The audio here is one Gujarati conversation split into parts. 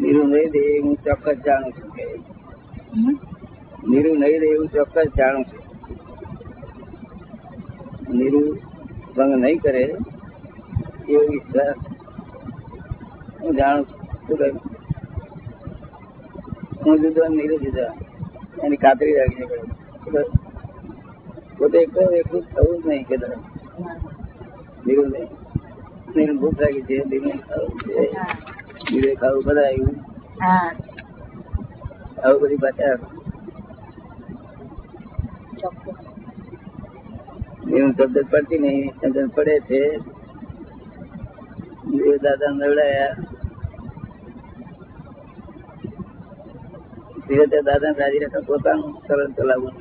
નીરુ નહીં દે હું ચોક્કસ જાણું છું કે? નીરુ નહીં દે એવું ચોક્કસ જાણું છું. નીરુ ભંગ નહીં કરે એવો વિશ્વાસ હું જાણું છું. શું હું જુદો નીરુ જુદા. એની ખાતરી રાખીને કહ્યું? પોતે એકલો એકલું થવું જ નહીં કે નીરુ નહીં નીરુ ભૂખ લાગી છે નીરુ ખાવું છે હા. નીરુ ખાવું બધા આવ્યું હા આવું બધી પાછા ચોક્કસ એવું શબ્દ પડતી નહીં શબ્દ પડે છે દેવ દાદા નવડાયા ધીરે દાદા રાજી રાખે પોતાનું સરળ ચલાવવું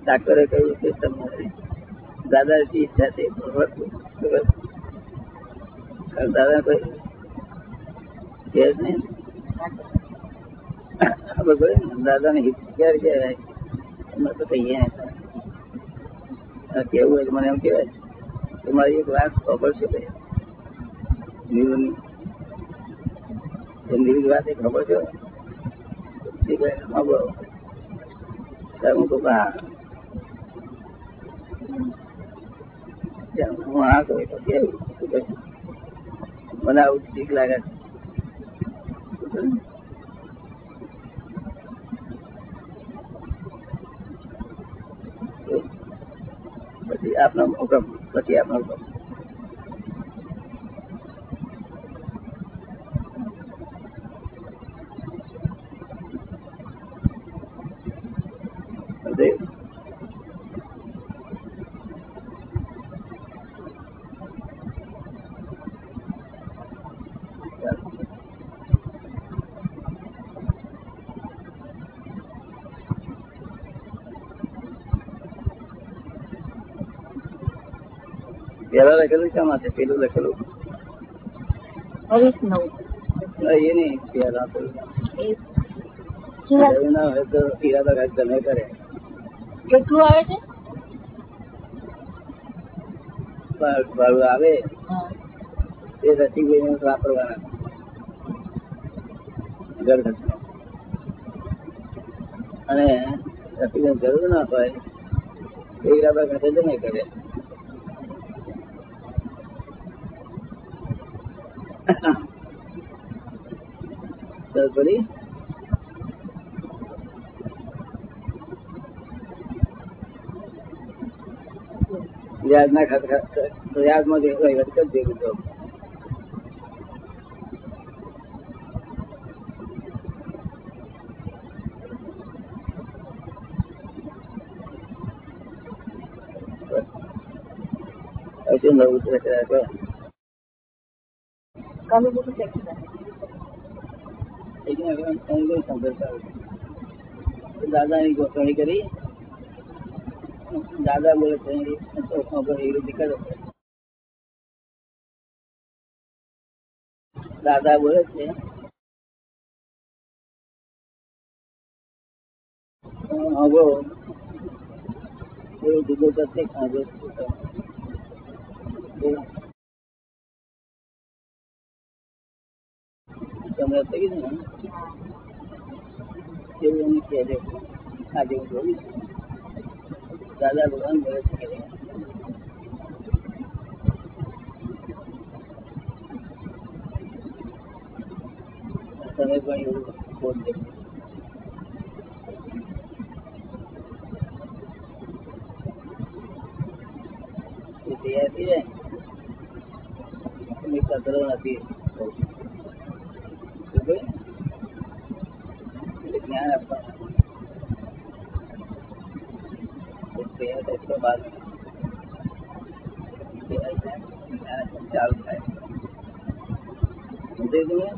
ડાક્ટરે કહ્યું કે તમારે દાદાજી ઈચ્છા છે ભગવત. કારણ દાદા કોઈ કે જ નહીં દાદા ને હિત ક્યારે કહેવાય એમાં તો કહીએ આ કેવું હોય તો મને એમ કહેવાય તમારી એક વાત ખબર છે ભાઈ નીરુની એ નીરુની વાત એ ખબર છે તે કહે, હા બોલો ત્યારે હું કહું કે હા મને આવું ઠીક લાગે છે. પછી આપનો હુકમ પછી આપનો હુકમ પેલા લખેલું શા માટે? પેલું લખેલું? હરીશ નવ. એ નહીં પેલા પેલું. એ કેવા- એવું ના હોય તો ઈરાદા કાંઈક તમે કરે. કેટલું આવે છે? ભાડું આવે? એ રસીભાઈ વાપરવાના. ઘર ખર્ચમાં. અને રસીભાઈ જરૂર ના હોય એ ઈરાદા ખાતે જમે કરે. તો પડી વ્યાજ ના ખાતે વ્યાજમાં જે હોય વખત ભેગું તો હજુ નવું છે એટલે કાલે બધું ટેક્સ આવે. એટલે હવે અંગે સંઘર્ષ આવે. દાદાની ગોઠવણી કરી દાદા બોલે છે એ તો ખબર એ રીતે કરો દાદા બોલે છે હવે એવું જુદું કરશે ખાજો તમે ಕಮಲ ತೆಗೆದು ದೇವರನ್ನು ಕೇಳಬೇಕು ಆ ದೇವರು ಹೋಗಿ ದಾದಾ ಭಗವಾನ್ मेरे से ಕೇಳಿ समय पर योग खोल देंगे तैयार थी जाए कतरो नती है તૈયાર થાય તો બાદ તૈયાર થાય જ્ઞાન આપવાનું ચાલુ થાય સમજાયું તમને?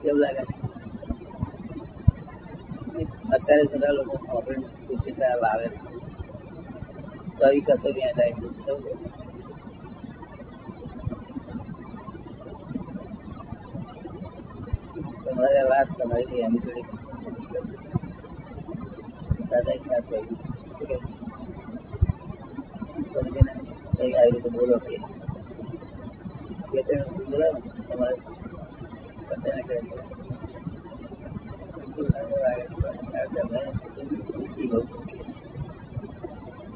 કેવું લાગે અત્યારે બધા લોકો આપણે ખુશી થયા લાવે છે કઈ કસો ત્યાં જાય છે સમજો? તમારે આ વાત તમારી એની જોડે કઈ આવી રીતે બોલો કે બોલાવો તમારે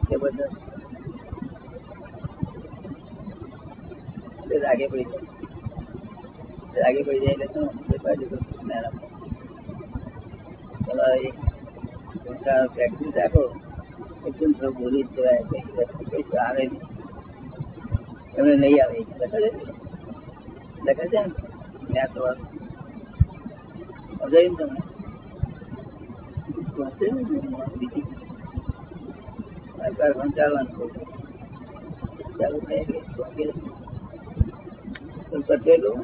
જબરદસ્ત રાગે પડી જાય રાગે પડી જાય એટલે શું સંસાર પ્રેક્ટિસ રાખો એકદમ સૌ બોલી જ જવાય કઈ વસ્તુ કઈ આવે નહીં એમને નહીં આવે લખે છે ને? લખે છે ને જ્ઞાન સવાર સમજાય ને તમને વાંચે ને બીજી સરકાર વંચાવવાનું કહું છું. ચાલુ થાય કે વગેરે. તો પટેલું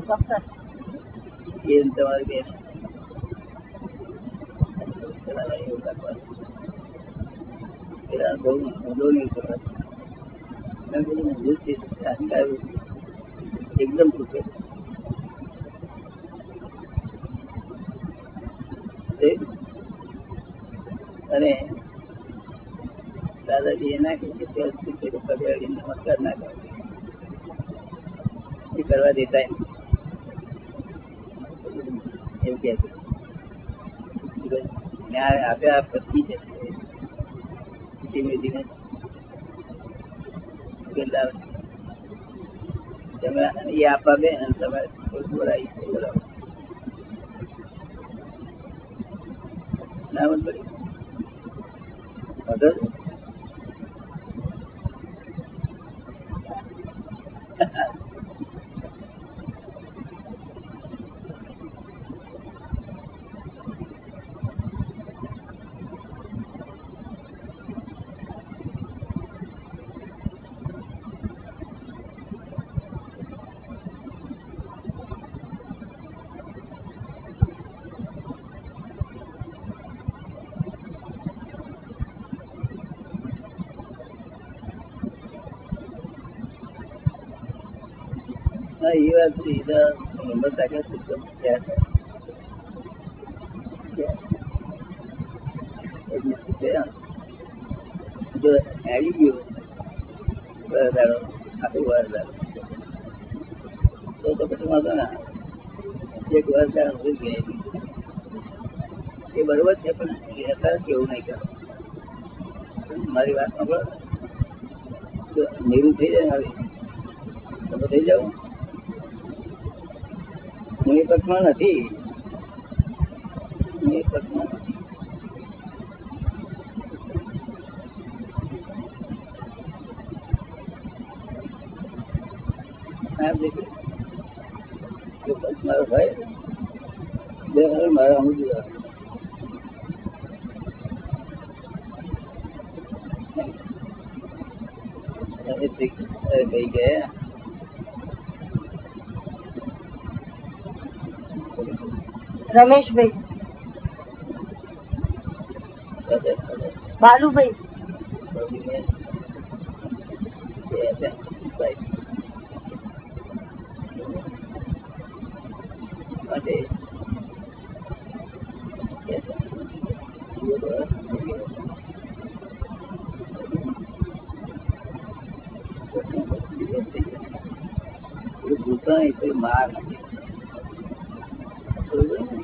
ડોક્ટર એ તમારી બેન પેલા એવું રાખવાનું. પેલા બહુ જ એકદમ અને દાદાજી એ ના છે ત્યાં પેલું નમસ્કાર ના કરે કરવા દેતા એમ કે છે ન્યાય આપ્યા પછી છે ધીમે ધીમે કેટલા તમે એ આપવા બે અને તમારે થોડું બોલાવી છે બોલાવો ના મત હા એ વાત છે. એ તો છે? તો જો ગયો વરદારો, આખું વરદારો. તો તો પછી વાંધો ના એક વરદારો હોઈ ગયા એ બરોબર છે પણ અત્યારે કેવું નહીં કરો મારી વાત સાંભળો. જો થઈ જાય હવે તમે થઈ જાઓ હું એ પક્ષમાં નથી હું એ પક્ષમાં નથી હા, દેખો. જો પક્ષ મારો હોય બે હવે મારે અમુક જોવા અરે ઠીક અરે ભાઈ ગયા રમેશભાઈ સાથે સાથે બાલુભાઈ બગીને બે છે ભાઈ માટે બે છે. એ ભૂતા એ કોઈ માર નથી બરોબર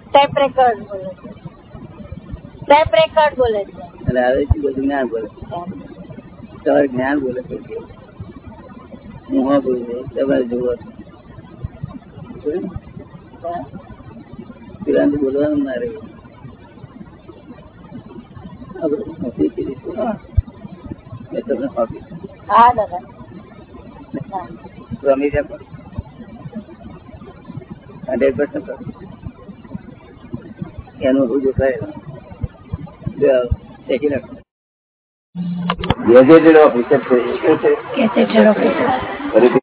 Tape record બોલે છે. ટેપ રેકર્ડ બોલે છે. એટલે હવે શું બધું જ્ઞાન બોલે તમારે જ્ઞાન બોલે છે હું હા બોલું છું તમારે જોવો પેલા બોલવાનું ના રહ્યું. છે. મેં તમને આપી હા દાદા. રમી શકો હંડ્રેડ પર્સન્ટ એનું રૂજુ નાખો ગેજેટેડ ઓફિસર છે